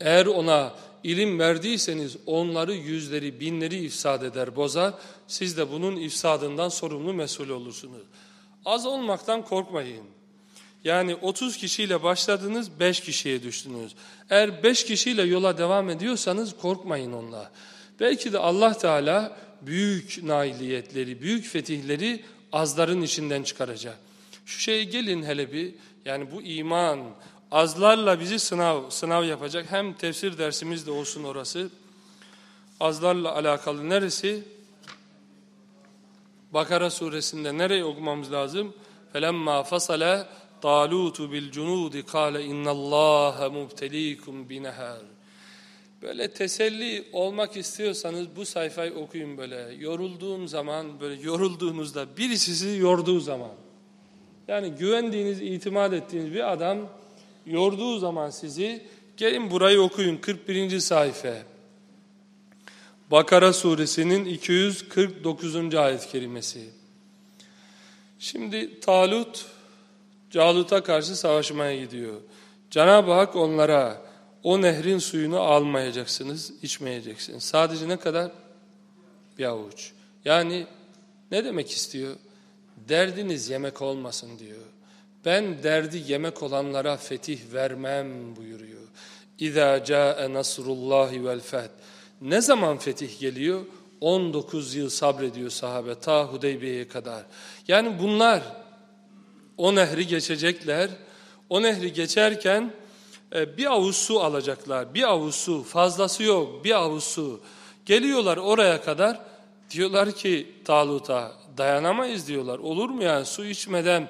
eğer ona ilim verdiyseniz onları yüzleri binleri ifsad eder bozar. Siz de bunun ifsadından sorumlu mesul olursunuz. Az olmaktan korkmayın. Yani 30 kişiyle başladınız 5 kişiye düştünüz. Eğer 5 kişiyle yola devam ediyorsanız korkmayın onunla. Belki de Allah Teala büyük nailiyetleri, büyük fetihleri azların içinden çıkaracak. Şu şeye gelin hele bir yani bu iman azlarla bizi sınav sınav yapacak. Hem tefsir dersimiz de olsun orası. Azlarla alakalı neresi? Bakara suresinde nereye okumamız lazım? فَلَمَّا فَصَلَ Talutu bil cunudi kâle innallâhe mubtelîkum binehâr. Böyle teselli olmak istiyorsanız bu sayfayı okuyun böyle. Yorulduğum zaman, böyle yorulduğunuzda, biri sizi yorduğu zaman. Yani güvendiğiniz, itimat ettiğiniz bir adam yorduğu zaman sizi, gelin burayı okuyun 41. sayfa. Bakara suresinin 249. ayet kerimesi. Şimdi Talut Calut'a karşı savaşmaya gidiyor. Cenab-ı Hak onlara o nehrin suyunu almayacaksınız, içmeyeceksiniz. Sadece ne kadar? Bir avuç. Yani ne demek istiyor? Derdiniz yemek olmasın diyor. Ben derdi yemek olanlara fetih vermem buyuruyor. İza caa nasrullahi vel feth. Ne zaman fetih geliyor? 19 yıl sabrediyor sahabe ta Hudeybiye'ye kadar. Yani bunlar o nehri geçecekler. O nehri geçerken e, bir avuç su alacaklar. Bir avuç su fazlası yok bir avuç su. Geliyorlar oraya kadar diyorlar ki Talut'a dayanamayız diyorlar. Olur mu yani su içmeden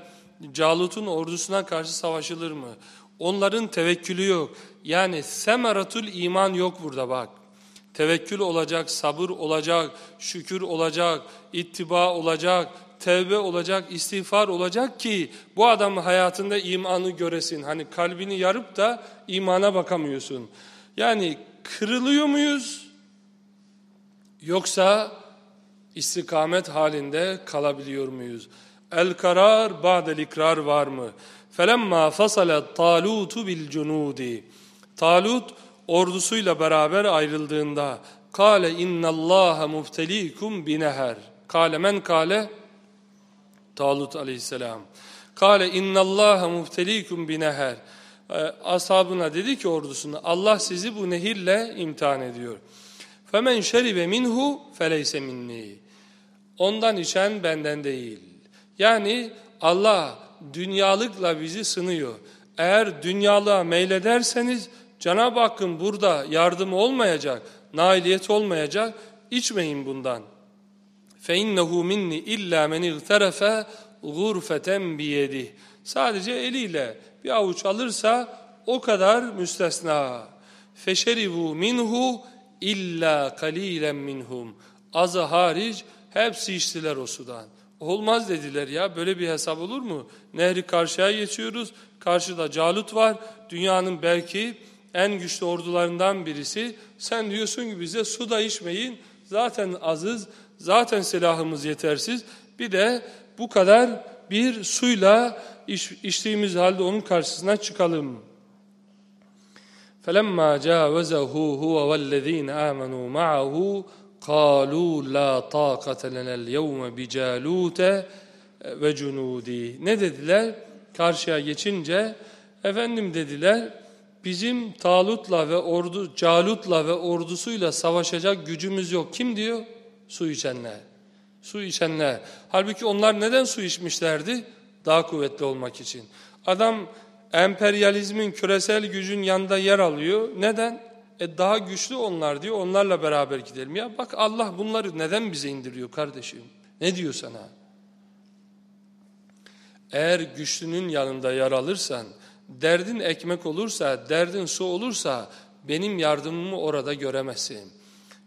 Calut'un ordusuna karşı savaşılır mı? Onların tevekkülü yok. Yani semeratul iman yok burada bak. Tevekkül olacak, sabır olacak, şükür olacak, ittiba olacak, tevbe olacak, istiğfar olacak ki bu adam hayatında imanı göresin. Hani kalbini yarıp da imana bakamıyorsun. Yani kırılıyor muyuz? Yoksa istikamet halinde kalabiliyor muyuz? El karar ba'del ikrar var mı? Felemma fasale talutu bil cunudi. Talut ordusuyla beraber ayrıldığında kâle innallâhe muftelikum bineher. Kâle men kâle? Talut aleyhisselam. Kâle innallâhe muftelikum bineher. Ee, ashabına dedi ki ordusuna Allah sizi bu nehirle imtihan ediyor. Femen şeribe minhu feleyse minni. Ondan içen benden değil. Yani Allah dünyalıkla bizi sınıyor. Eğer dünyalığa meylederseniz Cenab-ı Hakk'ın burada yardımı olmayacak, nailiyet olmayacak, içmeyin bundan. فَاِنَّهُ minni illa men اِغْتَرَفَ غُرْفَةً بِيَدِهِ Sadece eliyle bir avuç alırsa o kadar müstesna. فَشَرِبُوا minhu illa kalilen minhum. Azı hariç hepsi içtiler o sudan. Olmaz dediler ya böyle bir hesap olur mu? Nehri karşıya geçiyoruz. Karşıda Calut var. Dünyanın belki en güçlü ordularından birisi. Sen diyorsun ki bize su da içmeyin. Zaten azız, zaten silahımız yetersiz. Bir de bu kadar bir suyla iç, içtiğimiz halde onun karşısına çıkalım. فَلَمَّا جَاوَزَهُ هُوَ وَالَّذ۪ينَ آمَنُوا مَعَهُ قَالُوا لَا طَاقَةَ لَنَا الْيَوْمَ بِجَالُوتَ ve cunudi. Ne dediler? Karşıya geçince efendim dediler bizim Talut'la ve ordu Calut'la ve ordusuyla savaşacak gücümüz yok. Kim diyor? Su içenler. Su içenler. Halbuki onlar neden su içmişlerdi? Daha kuvvetli olmak için. Adam emperyalizmin, küresel gücün yanında yer alıyor. Neden? E daha güçlü onlar diyor, onlarla beraber gidelim. Ya bak Allah bunları neden bize indiriyor kardeşim? Ne diyor sana? Eğer güçlünün yanında yer alırsan, derdin ekmek olursa, derdin su olursa benim yardımımı orada göremezsin.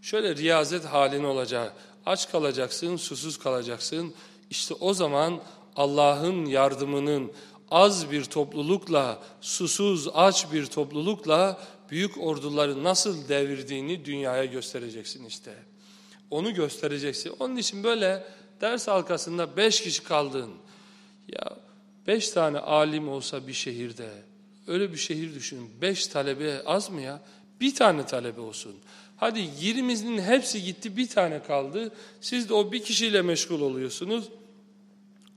Şöyle riyazet halin olacak. Aç kalacaksın, susuz kalacaksın. İşte o zaman Allah'ın yardımının az bir toplulukla, susuz, aç bir toplulukla büyük orduları nasıl devirdiğini dünyaya göstereceksin işte. Onu göstereceksin. Onun için böyle ders halkasında beş kişi kaldın. Ya beş tane alim olsa bir şehirde, öyle bir şehir düşünün. Beş talebe az mı ya? Bir tane talebe olsun. Hadi yirmizin hepsi gitti bir tane kaldı. Siz de o bir kişiyle meşgul oluyorsunuz.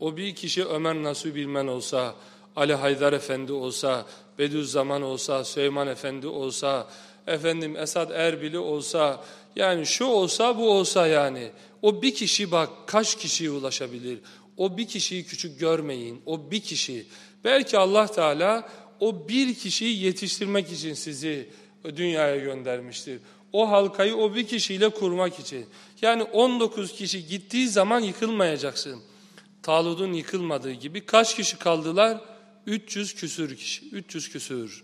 O bir kişi Ömer Nasuh Bilmen olsa, Ali Haydar Efendi olsa, Bediüzzaman olsa, Süleyman Efendi olsa, efendim Esad Erbili olsa, yani şu olsa bu olsa yani. O bir kişi bak kaç kişiye ulaşabilir? O bir kişiyi küçük görmeyin. O bir kişi. Belki Allah Teala o bir kişiyi yetiştirmek için sizi dünyaya göndermiştir O halkayı o bir kişiyle kurmak için. Yani 19 kişi gittiği zaman yıkılmayacaksın. Talud'un yıkılmadığı gibi kaç kişi kaldılar? 300 küsür kişi. 300 küsür.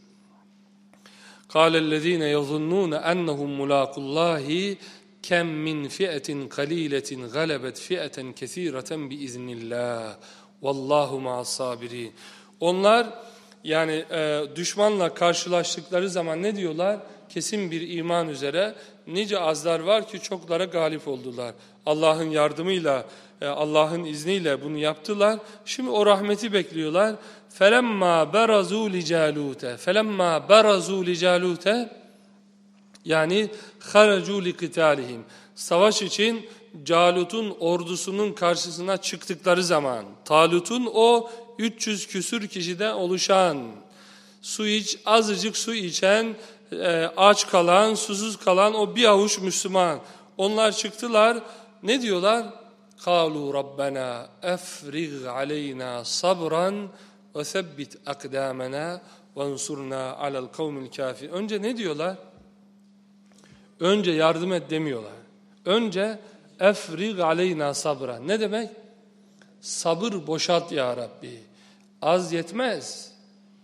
قال الذين يظنون أنهم ملاق الله كم من فئة قليلة غلبت فئة كثيرة بإذن الله والله مع الصابرين Onlar yani e, düşmanla karşılaştıkları zaman ne diyorlar? Kesin bir iman üzere nice azlar var ki çoklara galip oldular. Allah'ın yardımıyla, e, Allah'ın izniyle bunu yaptılar. Şimdi o rahmeti bekliyorlar. فَلَمَّا بَرَزُوا لِجَالُوتَ فَلَمَّا بَرَزُوا لِجَالُوتَ Yani خَرَجُوا لِقِتَالِهِمْ Savaş için Calut'un ordusunun karşısına çıktıkları zaman, Talut'un o 300 küsür kişiden oluşan, su iç, azıcık su içen, e, aç kalan, susuz kalan o bir avuç Müslüman. Onlar çıktılar, ne diyorlar? قَالُوا رَبَّنَا اَفْرِغْ عَلَيْنَا صَبْرًا وَثَبِّتْ اَقْدَامَنَا وَانْصُرْنَا عَلَى الْقَوْمِ الْكَافِرِ Önce ne diyorlar? Önce yardım et demiyorlar. Önce efrig aleyna sabra. Ne demek? Sabır boşalt ya Rabbi. Az yetmez.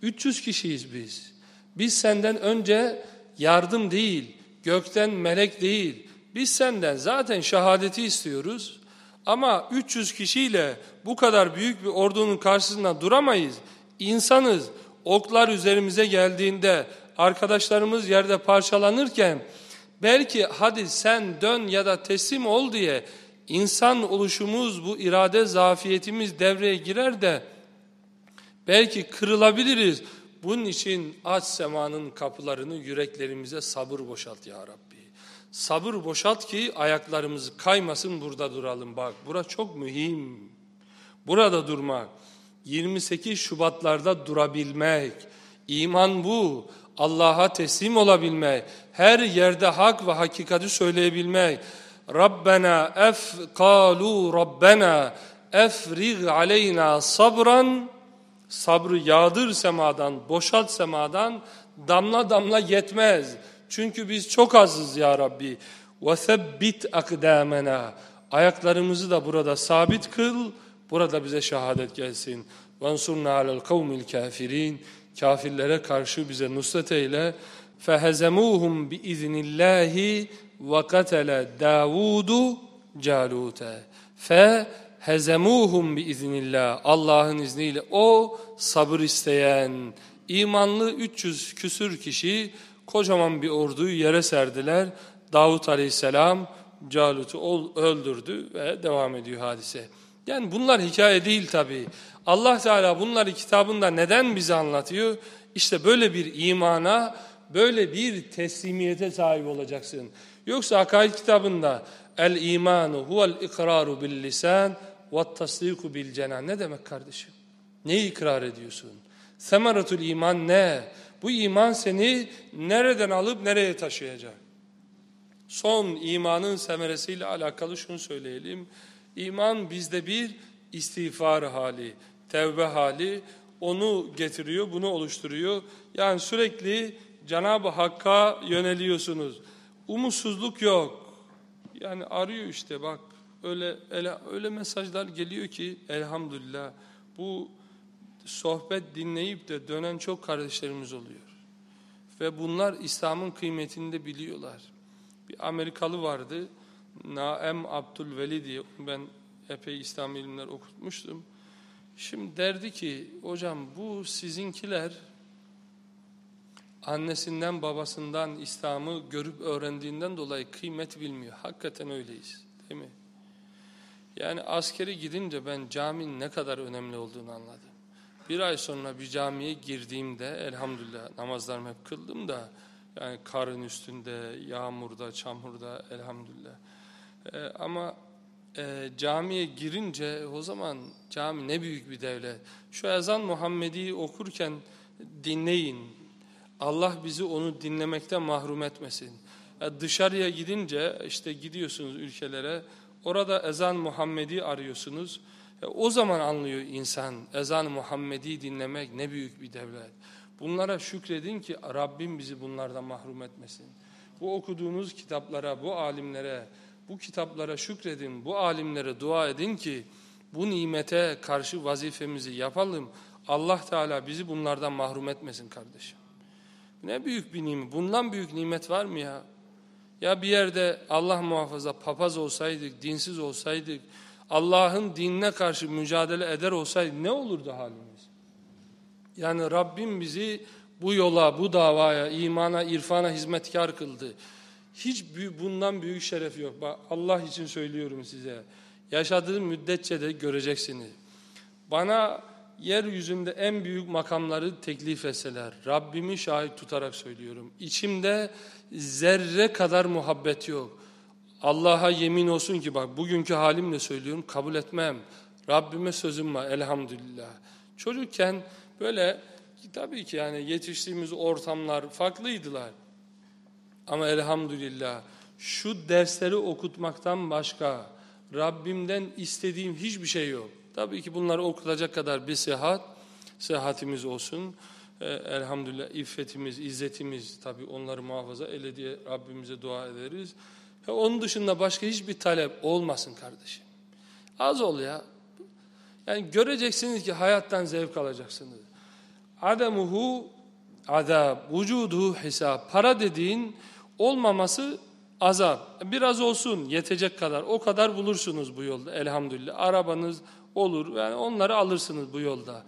300 kişiyiz biz. Biz senden önce yardım değil, gökten melek değil. Biz senden zaten şehadeti istiyoruz. Ama 300 kişiyle bu kadar büyük bir ordunun karşısında duramayız. İnsanız. Oklar üzerimize geldiğinde arkadaşlarımız yerde parçalanırken belki hadi sen dön ya da teslim ol diye insan oluşumuz, bu irade zafiyetimiz devreye girer de belki kırılabiliriz. Bunun için aç semanın kapılarını yüreklerimize sabır boşalt ya Rabbi. Sabır boşalt ki ayaklarımız kaymasın burada duralım. Bak bura çok mühim. Burada durmak. 28 Şubatlarda durabilmek. İman bu. Allah'a teslim olabilmek. Her yerde hak ve hakikati söyleyebilmek. Rabbena ef kalu Rabbena efrig aleyna sabran sabrı yağdır semadan, boşalt semadan damla damla yetmez. Çünkü biz çok azız ya Rabbi. وَثَبِّتْ akdamena Ayaklarımızı da burada sabit kıl. Burada bize şehadet gelsin. وَانْصُرْنَا عَلَى الْقَوْمِ الْكَافِرِينَ Kafirlere karşı bize nusret eyle. فَهَزَمُوهُمْ بِإِذْنِ اللّٰهِ وَقَتَلَ دَاوُودُ جَالُوتَ hezemuhum bi iznillah Allah'ın izniyle o sabır isteyen imanlı 300 küsür kişi kocaman bir orduyu yere serdiler. Davut Aleyhisselam Calut'u öldürdü ve devam ediyor hadise. Yani bunlar hikaye değil tabii. Allah Teala bunları kitabında neden bize anlatıyor? İşte böyle bir imana, böyle bir teslimiyete sahip olacaksın. Yoksa akaid kitabında el imanu huvel ikraru bil lisan bil cenan. Ne demek kardeşim? Neyi ikrar ediyorsun? Semeratul iman ne? Bu iman seni nereden alıp nereye taşıyacak? Son imanın semeresiyle alakalı şunu söyleyelim. İman bizde bir istiğfar hali, tevbe hali onu getiriyor, bunu oluşturuyor. Yani sürekli Cenab-ı Hakk'a yöneliyorsunuz. Umutsuzluk yok. Yani arıyor işte bak öyle öyle, öyle mesajlar geliyor ki elhamdülillah bu sohbet dinleyip de dönen çok kardeşlerimiz oluyor. Ve bunlar İslam'ın kıymetini de biliyorlar. Bir Amerikalı vardı. Naem Abdülveli diye ben epey İslam ilimler okutmuştum. Şimdi derdi ki hocam bu sizinkiler annesinden babasından İslam'ı görüp öğrendiğinden dolayı kıymet bilmiyor. Hakikaten öyleyiz değil mi? Yani askeri gidince ben caminin ne kadar önemli olduğunu anladım. Bir ay sonra bir camiye girdiğimde elhamdülillah namazlarımı hep kıldım da yani karın üstünde, yağmurda, çamurda elhamdülillah. Ee, ama e, camiye girince o zaman cami ne büyük bir devlet. Şu ezan Muhammedi okurken dinleyin. Allah bizi onu dinlemekten mahrum etmesin. Yani e, dışarıya gidince işte gidiyorsunuz ülkelere orada ezan Muhammedi arıyorsunuz. E, o zaman anlıyor insan ezan Muhammedi dinlemek ne büyük bir devlet. Bunlara şükredin ki Rabbim bizi bunlardan mahrum etmesin. Bu okuduğunuz kitaplara, bu alimlere, bu kitaplara şükredin, bu alimlere dua edin ki bu nimete karşı vazifemizi yapalım. Allah Teala bizi bunlardan mahrum etmesin kardeşim. Ne büyük bir nimet. Bundan büyük nimet var mı ya? Ya bir yerde Allah muhafaza papaz olsaydık, dinsiz olsaydık, Allah'ın dinine karşı mücadele eder olsaydı ne olurdu halimiz? Yani Rabbim bizi bu yola, bu davaya, imana, irfana hizmetkar kıldı. Hiç bundan büyük şeref yok. Bak Allah için söylüyorum size. Yaşadığım müddetçe de göreceksiniz. Bana yeryüzünde en büyük makamları teklif etseler, Rabbimi şahit tutarak söylüyorum. İçimde zerre kadar muhabbet yok. Allah'a yemin olsun ki bak bugünkü halimle söylüyorum kabul etmem. Rabbime sözüm var elhamdülillah. Çocukken böyle tabii ki yani yetiştiğimiz ortamlar farklıydılar. Ama elhamdülillah şu dersleri okutmaktan başka Rabbimden istediğim hiçbir şey yok. Tabii ki bunları okutacak kadar bir sehat, sehatimiz olsun. Ee, elhamdülillah iffetimiz, izzetimiz tabii onları muhafaza ele diye Rabbimize dua ederiz. Ve onun dışında başka hiçbir talep olmasın kardeşim. Az ol ya. Yani göreceksiniz ki hayattan zevk alacaksınız. Ademuhu azab, vücuduhu hesap. Para dediğin olmaması azap. Biraz olsun yetecek kadar. O kadar bulursunuz bu yolda elhamdülillah. Arabanız olur. Yani onları alırsınız bu yolda.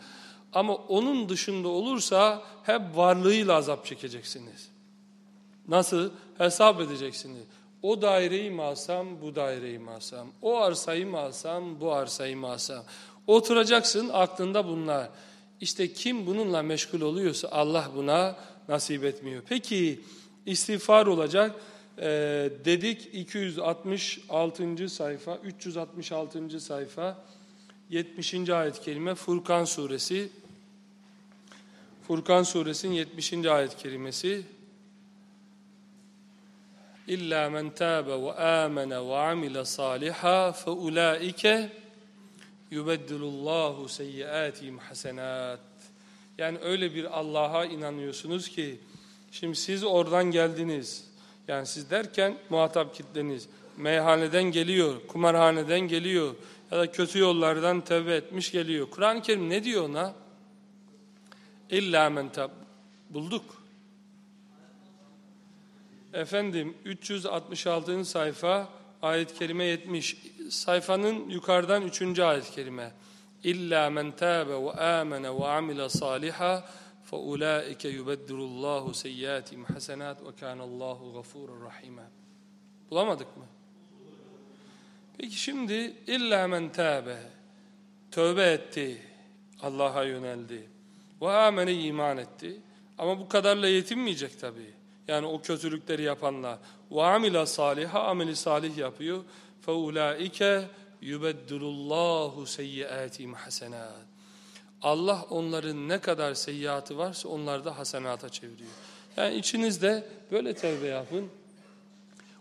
Ama onun dışında olursa hep varlığıyla azap çekeceksiniz. Nasıl? Hesap edeceksiniz. O daireyi mi alsam, bu daireyi mi alsam? O arsayı mı alsam, bu arsayı mı alsam? Oturacaksın aklında bunlar. İşte kim bununla meşgul oluyorsa Allah buna nasip etmiyor. Peki istiğfar olacak. Ee, dedik 266. sayfa, 366. sayfa, 70. ayet kelime Furkan suresi. Furkan suresinin 70. ayet kelimesi. İlla men tâbe ve âmene ve amile sâliha fe ulâike yubeddilullahu seyyiatihim hasenat. Yani öyle bir Allah'a inanıyorsunuz ki şimdi siz oradan geldiniz. Yani siz derken muhatap kitleniz meyhaneden geliyor, kumarhaneden geliyor ya da kötü yollardan tevbe etmiş geliyor. Kur'an-ı Kerim ne diyor ona? İlla men tab bulduk. Efendim 366. sayfa ayet-i kerime 70. Sayfanın yukarıdan 3. ayet-i kerime. İlla men tabe ve amene ve amile saliha fe ulaike yubeddilullahu seyyiatihim hasenat ve kanallahu gafurur rahime. Bulamadık mı? Peki şimdi illa men tabe tövbe etti, Allah'a yöneldi ve amene iman etti. Ama bu kadarla yetinmeyecek tabii. Yani o kötülükleri yapanlar. Ve amila saliha ameli salih yapıyor. Fe ulaike yubeddilullahu seyyiatihim hasenat. Allah onların ne kadar seyyiatı varsa onları da hasenata çeviriyor. Yani içinizde böyle tevbe yapın.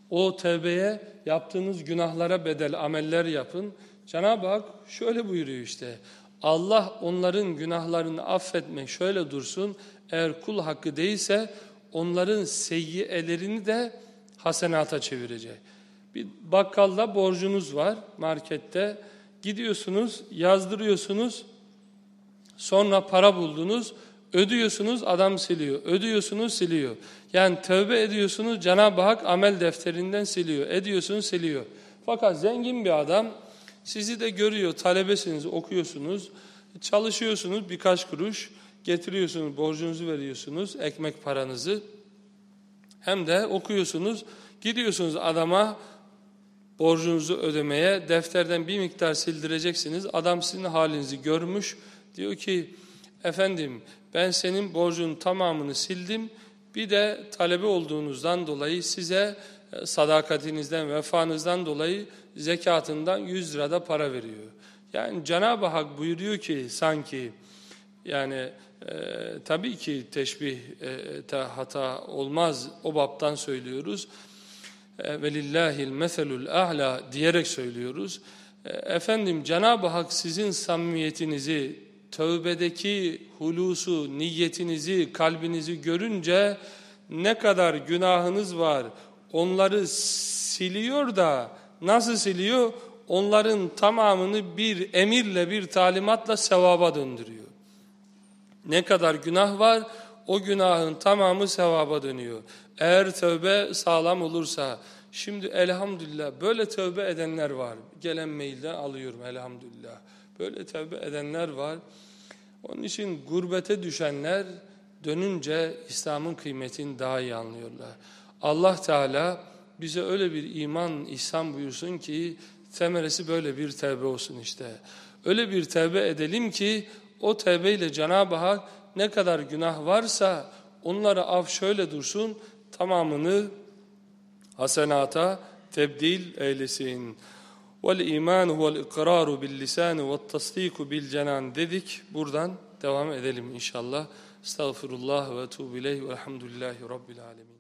O tevbeye yaptığınız günahlara bedel ameller yapın. Cenab-ı Hak şöyle buyuruyor işte. Allah onların günahlarını affetmek şöyle dursun. Eğer kul hakkı değilse onların seyyiyelerini de hasenata çevirecek. Bir bakkalda borcunuz var markette. Gidiyorsunuz, yazdırıyorsunuz. Sonra para buldunuz. Ödüyorsunuz, adam siliyor. Ödüyorsunuz, siliyor. Yani tövbe ediyorsunuz, Cenab-ı Hak amel defterinden siliyor. Ediyorsunuz, siliyor. Fakat zengin bir adam sizi de görüyor, talebesiniz, okuyorsunuz, çalışıyorsunuz birkaç kuruş getiriyorsunuz, borcunuzu veriyorsunuz, ekmek paranızı. Hem de okuyorsunuz, gidiyorsunuz adama borcunuzu ödemeye, defterden bir miktar sildireceksiniz. Adam sizin halinizi görmüş, diyor ki, efendim ben senin borcun tamamını sildim, bir de talebe olduğunuzdan dolayı size e, sadakatinizden, vefanızdan dolayı zekatından 100 lirada para veriyor. Yani Cenab-ı Hak buyuruyor ki sanki yani e, tabii ki teşbih e, hata olmaz o baptan söylüyoruz. E, velillahil meselul a'la diyerek söylüyoruz. E, efendim Cenab-ı Hak sizin samimiyetinizi, tövbedeki hulusu, niyetinizi, kalbinizi görünce ne kadar günahınız var onları siliyor da nasıl siliyor? Onların tamamını bir emirle, bir talimatla sevaba döndürüyor. Ne kadar günah var o günahın tamamı sevaba dönüyor. Eğer tövbe sağlam olursa şimdi elhamdülillah böyle tövbe edenler var. Gelen mailden alıyorum elhamdülillah. Böyle tövbe edenler var. Onun için gurbete düşenler dönünce İslam'ın kıymetini daha iyi anlıyorlar. Allah Teala bize öyle bir iman ihsan buyursun ki temeresi böyle bir tevbe olsun işte. Öyle bir tevbe edelim ki o tevbeyle Cenab-ı Hak ne kadar günah varsa onları af şöyle dursun tamamını hasenata tebdil eylesin. Vel iman huvel ikraru bil lisan ve tasdiku bil cenan dedik. Buradan devam edelim inşallah. Estağfirullah ve tuğbileyh ve elhamdülillahi rabbil alemin.